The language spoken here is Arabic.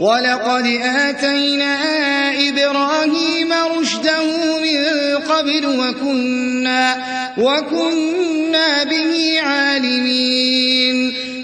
وَلَقَدْ آتَيْنَا إِبْرَاهِيمَ رُشْدَهُ مِن قَبْلُ وَكُنَّا وكنا بِهِ عَالِمِينَ